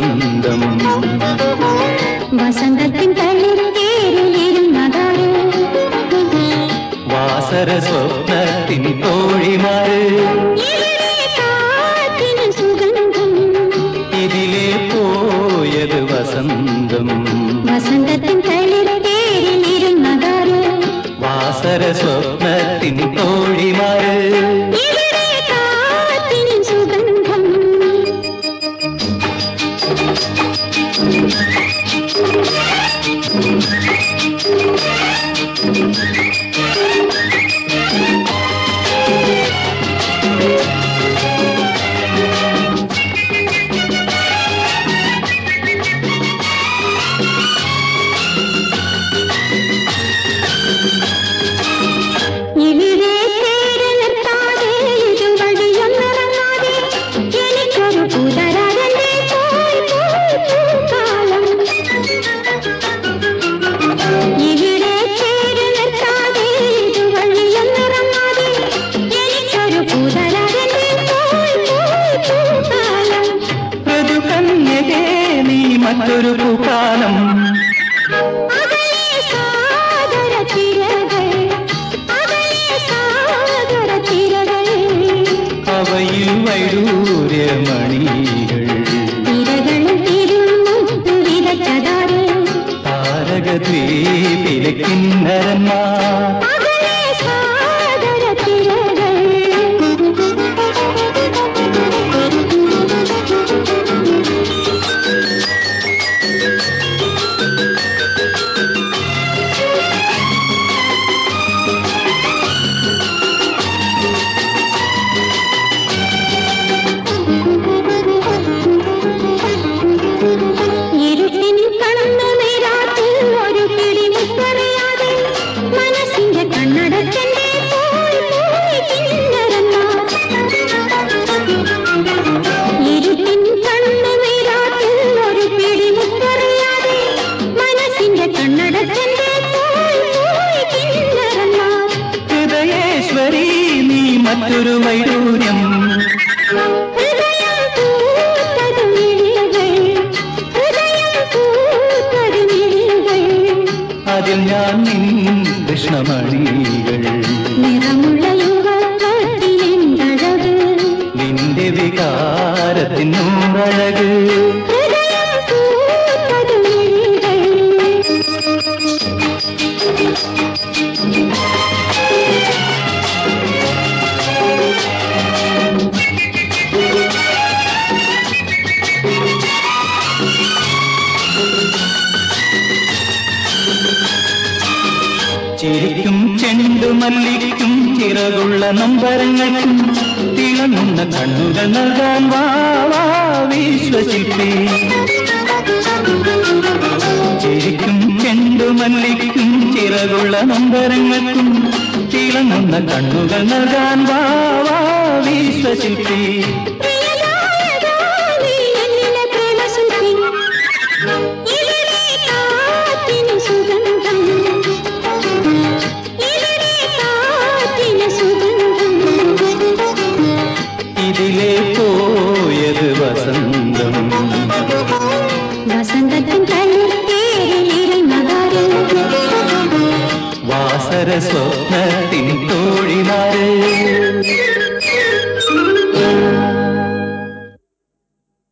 സ്കന്ധം വസന്തത്തിൻ തളിരേറിലിരുന്നതാര് വാസര സ്വപ്നത്തിൻ തോഴിമാര് ഇതിലേ പോയത് വസന്തം. വസന്തത്തിൻ തളിരേറിലിരുന്നതാര് വാസര സ്വപ്നത്തിൻ തോഴിമാര് മറ്റൊരു പൂക്കാലം അവയിൽ തിരുമുത്തു വിതച്ചതാറ് താരകദ്വീപിലെ കിന്നരന്മാർ. മറ്റൊരു വൈഡൂര്യം. അതിൽ ഞാൻ നിൻ കൃഷ്ണമണികൾ. നിന്റെ വികാരത്തിൻ ചിരിക്കും ചെണ്ടുമല്ലിക്കും ചിറകുള്ള നമ്പരങ്ങൾക്കും തിളങ്ങുന്ന കണ്ണുകൾ നൽകാൻ വാ വാ വിശ്വസിപ്പേ. മല്ലിരിക്കും ചെണ്ടുമല്ലിക്കും ചിറകുള്ള നമ്പരങ്ങൾക്കും തിളങ്ങുന്ന കണ്ണുകൾ നൽകാൻ വാ വാ വിശ്വസിപ്പേ. സാരസ്വപ്നത്തിൻ തോഴിമാരെ